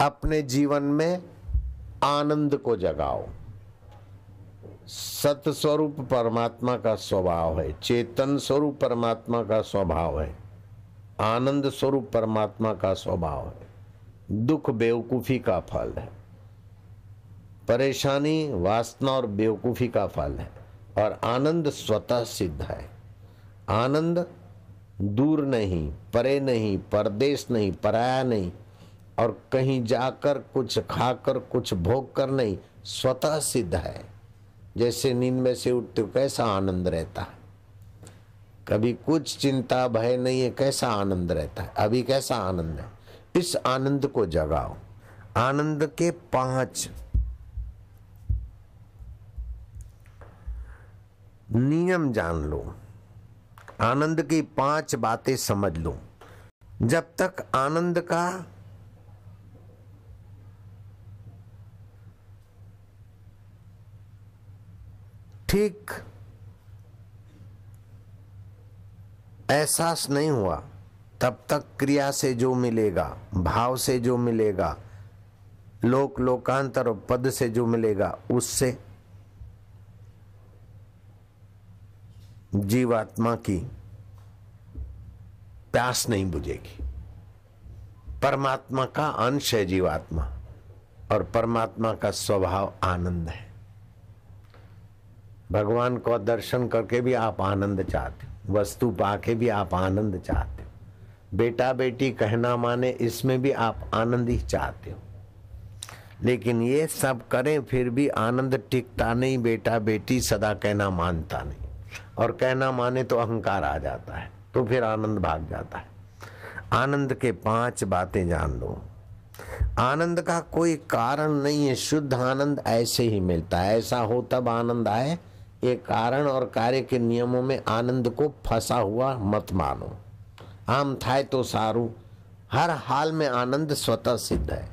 अपने जीवन में आनंद को जगाओ। सत स्वरूप परमात्मा का स्वभाव है, चेतन स्वरूप परमात्मा का स्वभाव है, आनंद स्वरूप परमात्मा का स्वभाव है, दुख बेवकूफ़ी का फल है, परेशानी, वासना और बेवकूफ़ी का फल है, और आनंद स्वतः सिद्ध है। आनंद दूर नहीं, परे नहीं, परदेश नहीं, पराया नहीं और कहीं जाकर कुछ खाकर, कुछ भोग कर नहीं, स्वतः सिद्ध है। जैसे नींद में से उठते कैसा आनंद रहता है। कभी कुछ चिंता, भय नहीं है, कैसा आनंद रहता है। अभी कैसा आनंद है? इस आनंद को जगाओ। आनंद के पाँच। नियम जान लो। आनंद की पाँच बातें समझ लो। जब तक आनंद का ठीक एहसास नहीं हुआ, तब तक क्रिया से जो मिलेगा, भाव से जो मिलेगा, लोक लोकांतर और पद से जो मिलेगा, उससे जीवात्मा की प्यास नहीं बुझेगी। परमात्मा का अंश है जीवात्मा और परमात्मा का स्वभाव आनंद है। भगवान को दर्शन करके भी आप आनंद चाहते हो। वस्तु पाके भी आप आनंद चाहते हो। बेटा बेटी कहना माने इसमें भी आप आनंद ही चाहते हो। लेकिन ये सब करें, फिर भी आनंद टिकता नहीं, बेटा बेटी सदा कहना मानता नहीं। और कहना माने तो अहंकार आ जाता है तो फिर आनंद भाग जाता है। आनंद के पाँच बातें जान लो। आनंद का कोई कारण नहीं है, शुद्ध आनंद ऐसे ही मिलता है। ऐसा हो तब आनंद आए ये कारण और कार्य के नियमों में आनंद को फंसा हुआ मत मानो। आम थाय तो सारू, हर हाल में आनंद स्वतः सिद्ध है।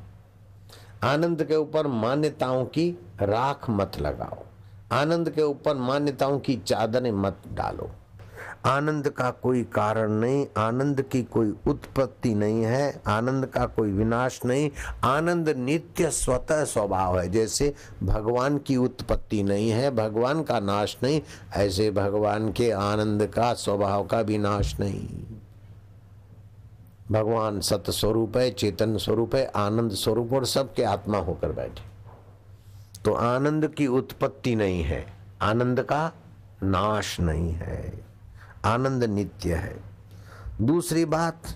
आनंद के ऊपर मान्यताओं की राख मत लगाओ। आनंद के ऊपर मान्यताओं की चादरें मत डालो। आनंद का कोई कारण नहीं, आनंद की कोई उत्पत्ति नहीं है, आनंद का कोई विनाश नहीं, आनंद नित्य स्वतः स्वभाव है, जैसे भगवान की उत्पत्ति नहीं है, भगवान का नाश नहीं, ऐसे भगवान के आनंद का स्वभाव का विनाश नहीं। भगवान सत स्वरूप है, चेतन स्वरूप है, आनंद स्वरूप और सबके आत्मा होकर बैठे। तो आनंद की उत्पत्ति नहीं है, आनंद का नाश नहीं है। आनंद नित्य है। दूसरी बात,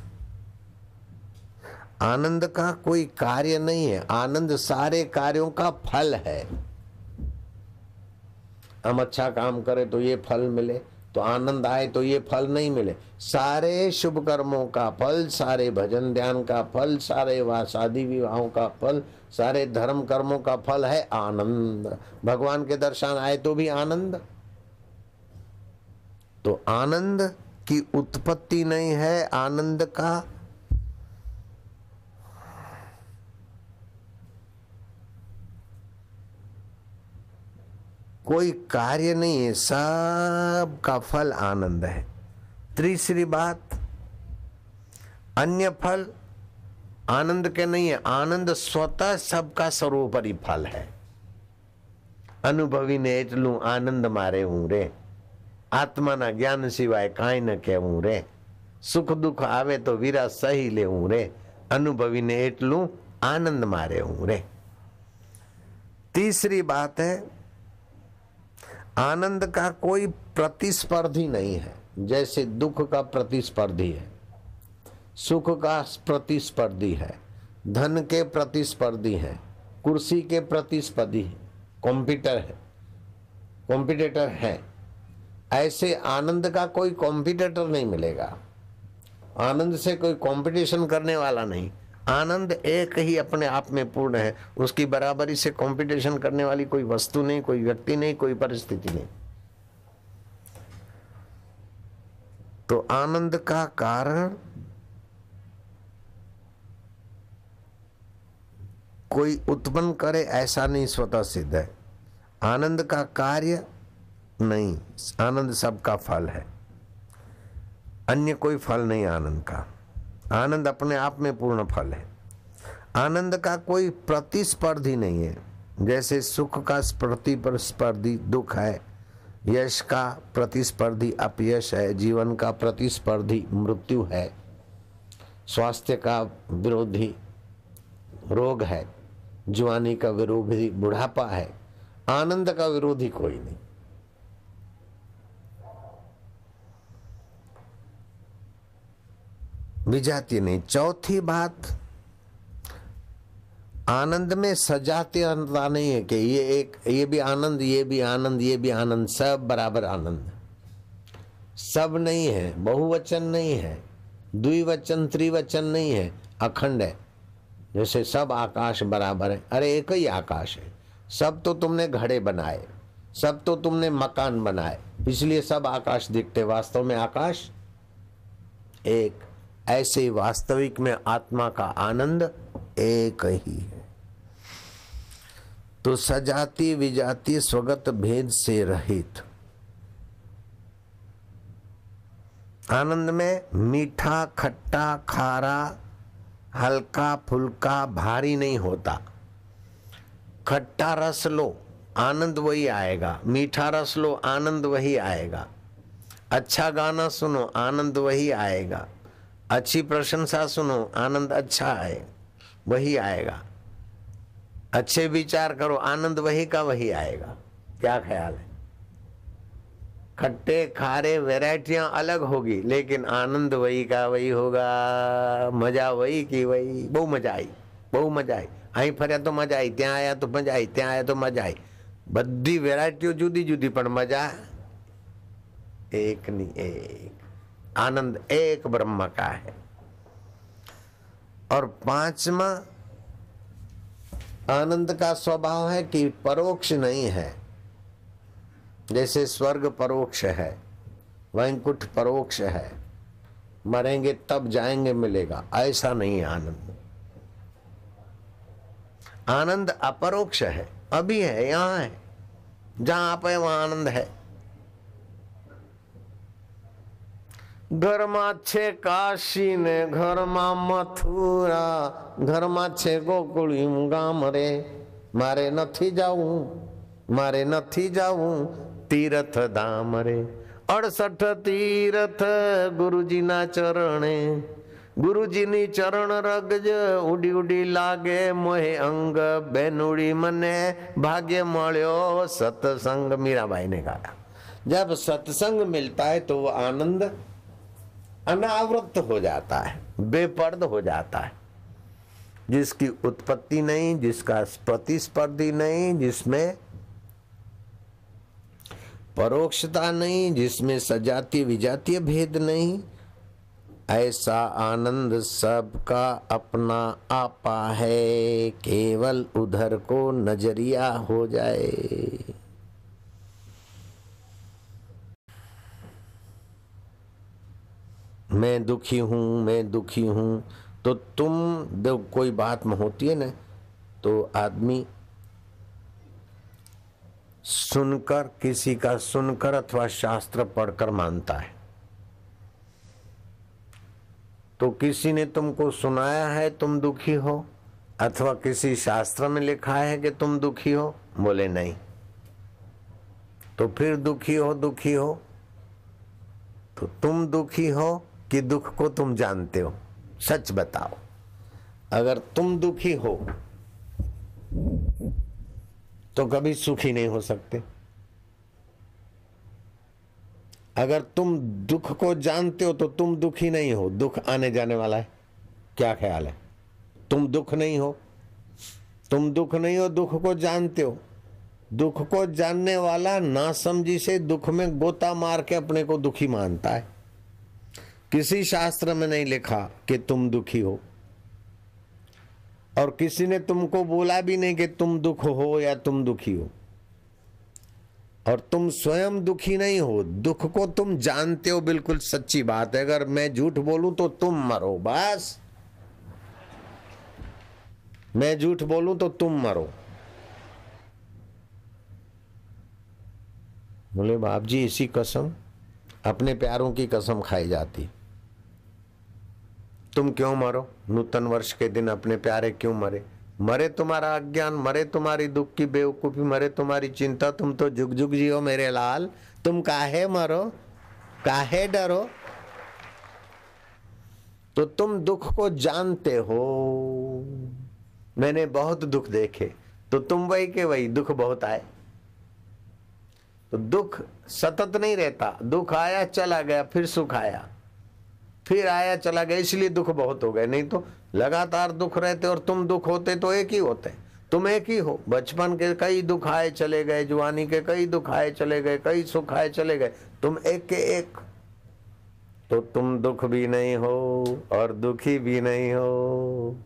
आनंद का कोई कार्य नहीं है, आनंद सारे कार्यों का फल है। हम अच्छा काम करें तो ये फल मिले तो आनंद आए तो ये फल नहीं मिले। सारे शुभ कर्मों का फल, सारे भजन ध्यान का फल, सारे शादी विवाहों का फल, सारे धर्म कर्मों का फल है आनंद। भगवान के दर्शन आए तो भी आनंद। तो आनंद की उत्पत्ति नहीं है आनंद का कोई कार्य नहीं है सब का फल आनंद है तीसरी बात अन्य फल आनंद के नहीं है आनंद स्वतः सबका सर्वोपरि फल है અનુભવીને એટલું આનંદ મારે હું રે આત્માના જ્ઞાન સિવાય કાંઈ ન કહેવું રે સુખ દુઃખ આવે તો વીરા સહી લેવું રે અનુભવીને એટલું આનંદ મારે હું રે तीसरी बात है आनंद का कोई प्रतिस्पर्धी नहीं है जैसे दुख का प्रतिस्पर्धी है सुख का प्रतिस्पर्धी है धन के प्रतिस्पर्धी है कुर्सी के प्रतिस्पर्धी है कॉम्पिटर है कॉम्पिटेटर है ऐसे आनंद का कोई कॉम्पिटेटर नहीं मिलेगा। आनंद से कोई कंपटीशन करने वाला नहीं। आनंद एक ही अपने आप में पूर्ण है। उसकी बराबरी से कंपटीशन करने वाली कोई वस्तु नहीं, कोई व्यक्ति नहीं, कोई परिस्थिति नहीं। तो आनंद का कारण कोई उत्पन्न करे ऐसा नहीं, स्वतः सिद्ध है। आनंद का कार्य नहीं, आनंद सबका फल है। अन्य कोई फल नहीं आनंद का। आनंद अपने आप में पूर्ण फल है। आनंद का कोई प्रतिस्पर्धी नहीं है। जैसे सुख का प्रतिस्पर्धी, दुख है, यश का प्रतिस्पर्धी, अपयश है, जीवन का प्रतिस्पर्धी, मृत्यु है, स्वास्थ्य का विरोधी रोग है, जवानी का विरोधी बुढ़ापा है, आनंद का विरोधी कोई नहीं। विजाती नहीं। चौथी बात, आनंद में सजाते नहीं है कि ये एक, ये भी आनंद, ये भी आनंद, ये भी आनंद, सब बराबर आनंद। सब नहीं है, बहुवचन नहीं है, द्विवचन, त्रिवचन नहीं है, अखंड है। जैसे सब आकाश बराबर है, अरे एक ही आकाश है। सब तो तुमने घड़े बनाए, सब तो तुमने मकान बनाए, इसलिए सब आकाश दिखते वास्तव में आकाश एक ऐसे वास्तविक में आत्मा का आनंद एक ही है। तो सजाती विजाती स्वगत भेद से रहित। आनंद में मीठा, खट्टा, खारा, हल्का, फुल्का, भारी नहीं होता। खट्टा रस लो, आनंद वही आएगा। मीठा रस लो, आनंद वही आएगा। अच्छा गाना सुनो, आनंद वही आएगा। अच्छी प्रशंसा सुनो आनंद अच्छा है वही आएगा अच्छे विचार करो आनंद वही का वही आएगा क्या ख्याल है खट्टे खारे वैरायटियां अलग होगी लेकिन आनंद वही का वही होगा मजा वही की वही बहु मजा आई बहु मजा आई અહીં ફર્યા તો મજા આવી ત્યાં આવ્યા તો મજા આવી ત્યાં આવ્યા તો મજા આવી બધી વેરાયટીઓ જુદી જુદી પણ મજા એકની એક आनंद एक ब्रह्म का है। और पांचवा, आनंद का स्वभाव है कि परोक्ष नहीं है। जैसे स्वर्ग परोक्ष है वैंकुट परोक्ष है, मरेंगे तब जाएँगे मिलेगा, ऐसा नहीं आनंद। आनंद अपरोक्ष है, अभी है, यहाँ है, जहाँ आप है, वहाँ आनंद है। ઘરમાં છે કાશી ને ઘરમાં મથુરા ઘરમાં છે ગોકુળિયું ગામ રે મારે નથી જવું મારે નથી જવું તીર્થ ધામ રે અડસઠ તીર્થ ગુરુજીના ચરણે ગુરુજીની ચરણ રગજ ઉડી ઉડી લાગે મોહે અંગ બેનુડી મને ભાગ્ય મળ્યો સત્સંગ मीराबाई ने कहा जब सत्संग मिलता है तो वो आनंद अनावृत हो जाता है, बेपर्द हो जाता है। जिसकी उत्पत्ति नहीं, जिसका प्रतिस्पर्धी नहीं, जिसमें परोक्षता नहीं, जिसमें सजातीय विजातीय भेद नहीं, ऐसा आनंद सबका अपना आपा है। केवल उधर को नज़रिया हो जाए। मैं दुखी हूँ, मैं दुखी हूँ तो तुम जब कोई बात में होती है ना तो आदमी सुनकर, किसी का सुनकर अथवा शास्त्र पढ़कर मानता है। तो किसी ने तुमको सुनाया है तुम दुखी हो, अथवा किसी शास्त्र में लिखा है कि तुम दुखी हो, बोले नहीं। तो फिर दुखी हो दुखी हो तो तुम दुखी हो कि दुख को तुम जानते हो, सच बताओ। अगर तुम दुखी हो तो कभी सुखी नहीं हो सकते। अगर तुम दुख को जानते हो तो तुम दुखी नहीं हो। दुख आने जाने वाला है। क्या ख्याल है? तुम दुख नहीं हो। तुम दुख नहीं हो, दुख को जानते हो। दुख को जानने वाला ना समझी से दुख में गोता मार के अपने को दुखी मानता है। किसी शास्त्र में नहीं लिखा कि तुम दुखी हो। और किसी ने तुमको बोला भी नहीं कि तुम दुख हो या तुम दुखी हो। और तुम स्वयं दुखी नहीं हो। दुख को तुम जानते हो, बिल्कुल सच्ची बात है। अगर मैं झूठ बोलूँ तो तुम मरो, बस। मैं झूठ बोलूँ तो तुम मरो। बोले, बाप जी, इसी कसम, अपने प्यारों की कसम खाई जाती। तुम क्यों मरो? नूतन वर्ष के दिन अपने प्यारे क्यों मरे? मरे तुम्हारा अज्ञान, मरे तुम्हारी दुख की बेवकूफ़ी, मरे तुम्हारी चिंता, तुम तो जुग जुग जियो मेरे लाल। तुम काहे मरो? काहे डरो? तो तुम दुख को जानते हो। मैंने बहुत दुख देखे तो तुम वही के वही, दुख बहुत आए। तो दुख सतत नहीं रहता। दुख आया, चला गया, फिर सुख आया। फिर आया, चला गया, इसलिए दुख बहुत हो गए। नहीं तो लगातार दुख रहते और तुम दुख होते तो एक ही होते। तुम एक ही हो। बचपन के कई दुख आए, चले गए। जुआनी के कई दुख आए, चले गए। कई सुख आए, चले गए। तुम एक के एक। तो तुम दुख भी नहीं हो और दुखी भी नहीं हो।